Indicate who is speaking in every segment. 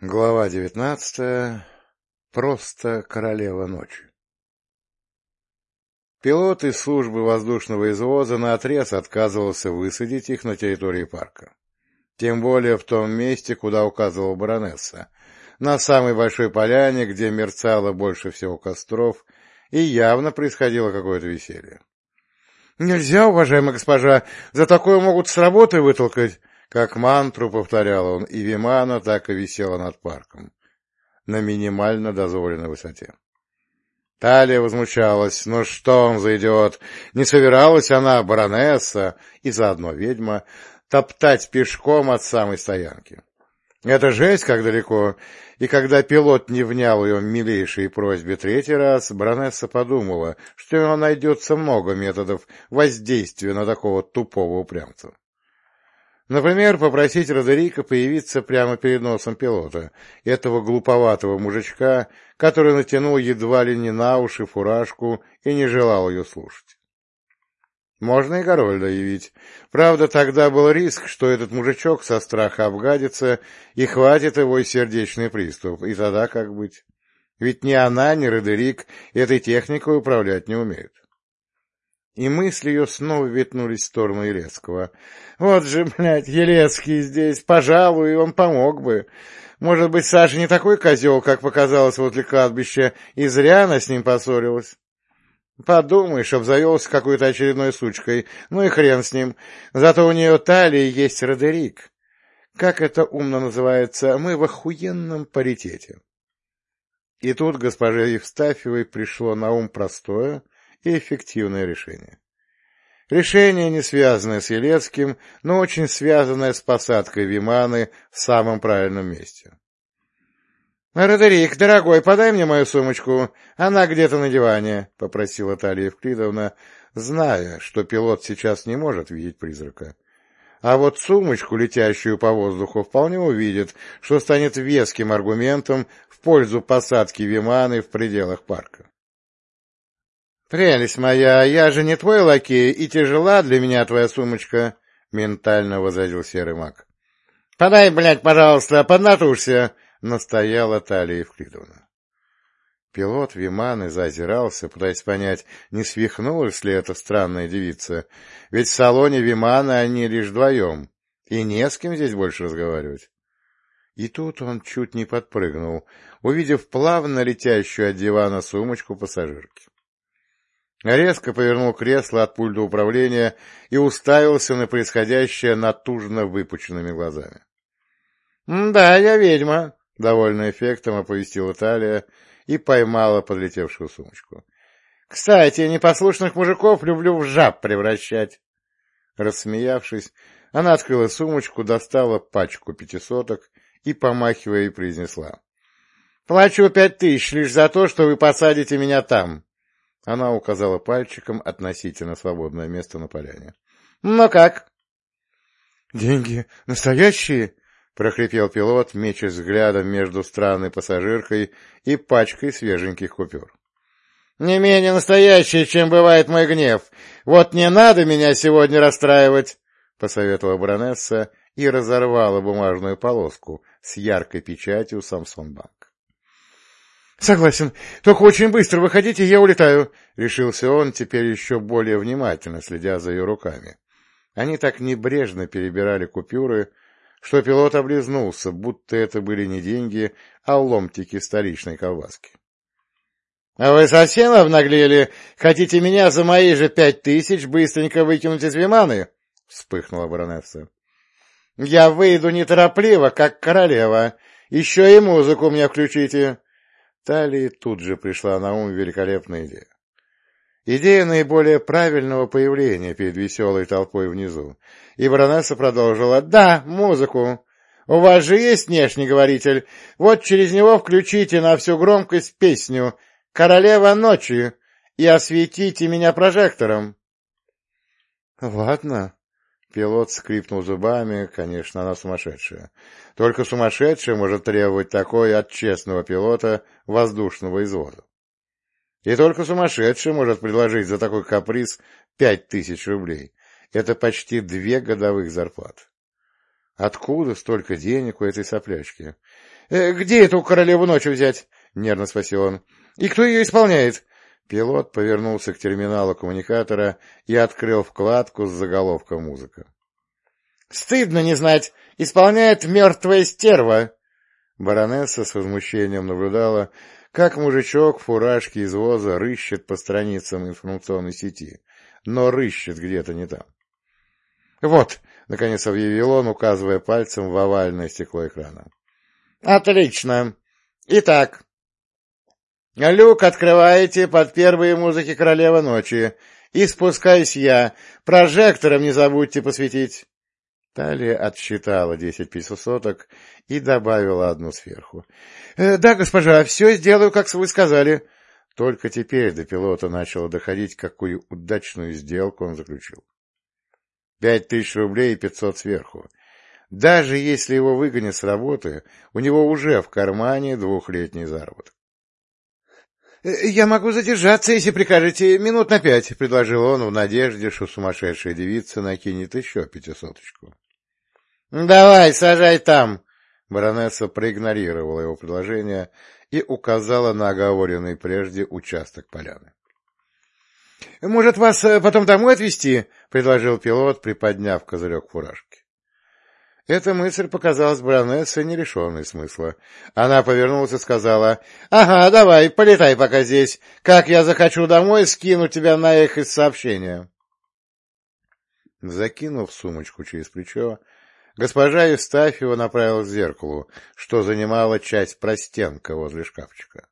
Speaker 1: Глава девятнадцатая. Просто королева ночи. Пилот из службы воздушного извоза наотрез отказывался высадить их на территории парка. Тем более в том месте, куда указывала баронесса, на самой большой поляне, где мерцало больше всего костров, и явно происходило какое-то веселье. — Нельзя, уважаемая госпожа, за такое могут с работы вытолкать, как мантру повторял он, и Вимана так и висела над парком, на минимально дозволенной высоте. Талия возмущалась. Ну что он за идиот? Не собиралась она, баронесса, и заодно ведьма, топтать пешком от самой стоянки. Это жесть, как далеко. И когда пилот не внял ее милейшей просьбе третий раз, баронесса подумала, что у него найдется много методов воздействия на такого тупого упрямца. Например, попросить Родерика появиться прямо перед носом пилота, этого глуповатого мужичка, который натянул едва ли не на уши фуражку и не желал ее слушать. Можно и Горольда явить. Правда, тогда был риск, что этот мужичок со страха обгадится, и хватит его и сердечный приступ, и тогда как быть? Ведь ни она, ни Родерик этой техникой управлять не умеют. И мысли ее снова ветнулись в сторону Елецкого. Вот же, блядь, Елецкий здесь, пожалуй, он помог бы. Может быть, Саша не такой козел, как показалось возле кладбища, и зря она с ним поссорилась. Подумаешь, обзавелся какой-то очередной сучкой. Ну и хрен с ним. Зато у нее талии есть Родерик. Как это умно называется? Мы в охуенном паритете. И тут госпоже Евстафьевой пришло на ум простое — и эффективное решение. Решение, не связанное с Елецким, но очень связанное с посадкой Виманы в самом правильном месте. — Родерик, дорогой, подай мне мою сумочку. Она где-то на диване, — попросила Талия Евклидовна, зная, что пилот сейчас не может видеть призрака. А вот сумочку, летящую по воздуху, вполне увидит, что станет веским аргументом в пользу посадки Виманы в пределах парка. «Прелесть моя, я же не твой лакей, и тяжела для меня твоя сумочка», — ментально возразил серый маг. «Подай, блядь, пожалуйста, поднатужься», — настояла Талия Евклидовна. Пилот Виманы заозирался, пытаясь понять, не свихнулась ли эта странная девица, ведь в салоне Вимана они лишь вдвоем, и не с кем здесь больше разговаривать. И тут он чуть не подпрыгнул, увидев плавно летящую от дивана сумочку пассажирки. Резко повернул кресло от пульта управления и уставился на происходящее натужно выпученными глазами. — Да, я ведьма, — довольно эффектом оповестила Талия и поймала подлетевшую сумочку. — Кстати, непослушных мужиков люблю в жаб превращать. Рассмеявшись, она открыла сумочку, достала пачку пятисоток и, помахивая, произнесла. — Плачу пять тысяч лишь за то, что вы посадите меня там. Она указала пальчиком относительно свободное место на поляне. — Ну как? — Деньги настоящие? — прохрипел пилот, мечась взглядом между странной пассажиркой и пачкой свеженьких купюр. — Не менее настоящие, чем бывает мой гнев. Вот не надо меня сегодня расстраивать, — посоветовала баронесса и разорвала бумажную полоску с яркой печатью Самсон Банк. — Согласен. Только очень быстро выходите, я улетаю, — решился он, теперь еще более внимательно следя за ее руками. Они так небрежно перебирали купюры, что пилот облизнулся, будто это были не деньги, а ломтики столичной колбаски. — А вы совсем обнаглели? Хотите меня за мои же пять тысяч быстренько выкинуть из Виманы? — вспыхнула баронесса. — Я выйду неторопливо, как королева. Еще и музыку мне включите. Талии тут же пришла на ум великолепная идея. Идея наиболее правильного появления перед веселой толпой внизу. И баронесса продолжила. «Да, музыку. У вас же есть внешний говоритель. Вот через него включите на всю громкость песню «Королева ночи» и осветите меня прожектором». «Ладно», Пилот скрипнул зубами, конечно, она сумасшедшая. Только сумасшедшая может требовать такое от честного пилота воздушного извода. И только сумасшедший может предложить за такой каприз пять тысяч рублей. Это почти две годовых зарплаты. Откуда столько денег у этой соплячки? «Э, — Где эту королеву ночью взять? — нервно спросил он. — И кто ее исполняет? Пилот повернулся к терминалу коммуникатора и открыл вкладку с заголовком «Музыка». — Стыдно не знать! Исполняет мертвая стерва! Баронесса с возмущением наблюдала, как мужичок в фуражке из воза рыщет по страницам информационной сети, но рыщет где-то не там. — Вот, — наконец объявил он, указывая пальцем в овальное стекло экрана. — Отлично. Итак, люк открываете под первые музыки Королева ночи, и спускаюсь я. Прожектором не забудьте посветить. Талия отсчитала десять пятисоток и добавила одну сверху. «Э, — Да, госпожа, все сделаю, как вы сказали. Только теперь до пилота начало доходить, какую удачную сделку он заключил. Пять тысяч рублей и пятьсот сверху. Даже если его выгонят с работы, у него уже в кармане двухлетний заработок. «Э, — Я могу задержаться, если прикажете, минут на пять, — предложил он в надежде, что сумасшедшая девица накинет еще пятисоточку. — Давай, сажай там! Баронесса проигнорировала его предложение и указала на оговоренный прежде участок поляны. — Может, вас э, потом домой отвезти? — предложил пилот, приподняв козырек фуражки. Эта мысль показалась баронессе нерешенной смысла. Она повернулась и сказала, — Ага, давай, полетай пока здесь. Как я захочу домой, скину тебя на их из сообщения. Закинув сумочку через плечо, госпожа Евстафьева направилась к зеркалу, что занимала часть простенка возле шкафчика.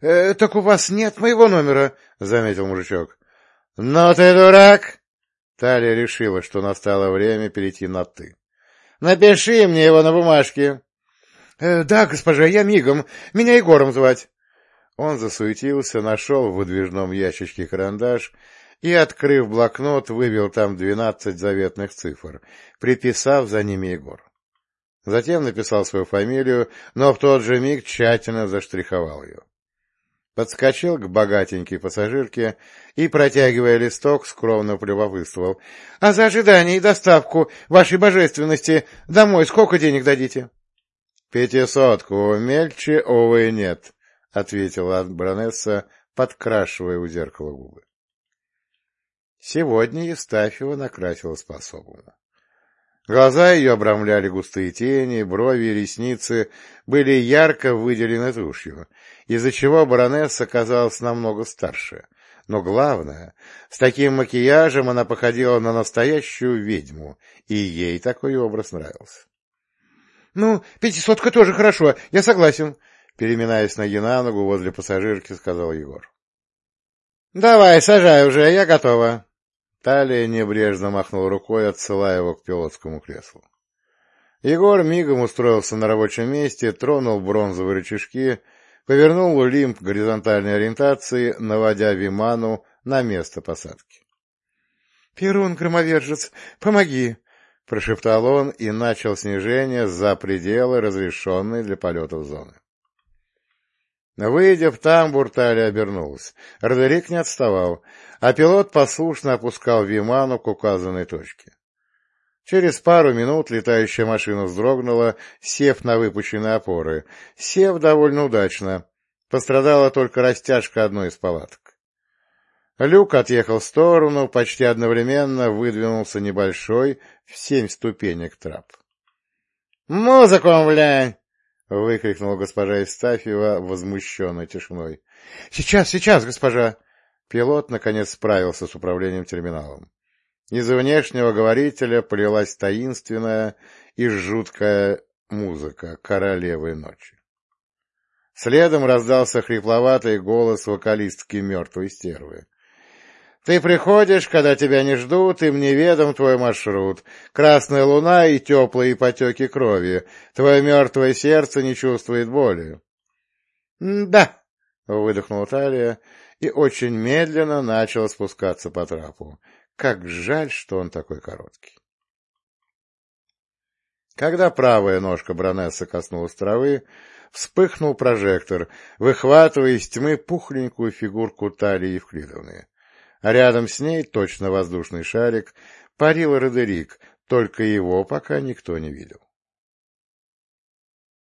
Speaker 1: «Э, — Так у вас нет моего номера, — заметил мужичок. — Ну ты дурак! Талия решила, что настало время перейти на «ты». — Напиши мне его на бумажке. «Э, — Да, госпожа, я мигом. Меня Егором звать. Он засуетился, нашел в выдвижном ящичке карандаш и, открыв блокнот, вывел там двенадцать заветных цифр, приписав за ними Егор. Затем написал свою фамилию, но в тот же миг тщательно заштриховал ее подскочил к богатенькой пассажирке и, протягивая листок, скромно полюбопытствовал. — А за ожидание и доставку вашей божественности домой сколько денег дадите? — Пятисотку, мельче, увы, нет, — ответила баронесса, подкрашивая у зеркала губы. Сегодня Евстафьева накрасилась по-особому. Глаза ее обрамляли густые тени, брови и ресницы были ярко выделены тушью, из-за чего баронесса казалась намного старше. Но главное, с таким макияжем она походила на настоящую ведьму, и ей такой образ нравился. — Ну, пятисотка тоже хорошо, я согласен, — переминаясь ноги на ногу возле пассажирки, сказал Егор. — Давай, сажай уже, я готова. Талия небрежно махнул рукой, отсылая его к пилотскому креслу. Егор мигом устроился на рабочем месте, тронул бронзовые рычажки, повернул лимб горизонтальной ориентации, наводя Виману на место посадки. — Перун, громовержец, помоги! — прошептал он и начал снижение за пределы разрешенной для полетов зоны. Выйдя в тамбур, Талия обернулась. Родерик не отставал, а пилот послушно опускал Виману к указанной точке. Через пару минут летающая машина вздрогнула, сев на выпущенные опоры. Сев довольно удачно. Пострадала только растяжка одной из палаток. Люк отъехал в сторону, почти одновременно выдвинулся небольшой в семь ступенек трап. «Музыку, блядь!» — выкрикнула госпожа Истафьева, возмущенной тишиной. — Сейчас, сейчас, госпожа! Пилот, наконец, справился с управлением терминалом. Из внешнего говорителя полилась таинственная и жуткая музыка королевы ночи. Следом раздался хрипловатый голос вокалистки мертвой стервы. Ты приходишь, когда тебя не ждут, им неведом твой маршрут. Красная луна и теплые потеки крови. Твое мертвое сердце не чувствует боли. — Да, — выдохнула Талия и очень медленно начала спускаться по трапу. Как жаль, что он такой короткий. Когда правая ножка Бронесса коснулась травы, вспыхнул прожектор, выхватывая из тьмы пухленькую фигурку Талии Евклидовны а рядом с ней, точно воздушный шарик, парил Родерик, только его пока никто не видел.